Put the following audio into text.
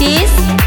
this